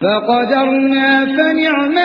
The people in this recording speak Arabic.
فقدرنا فنعم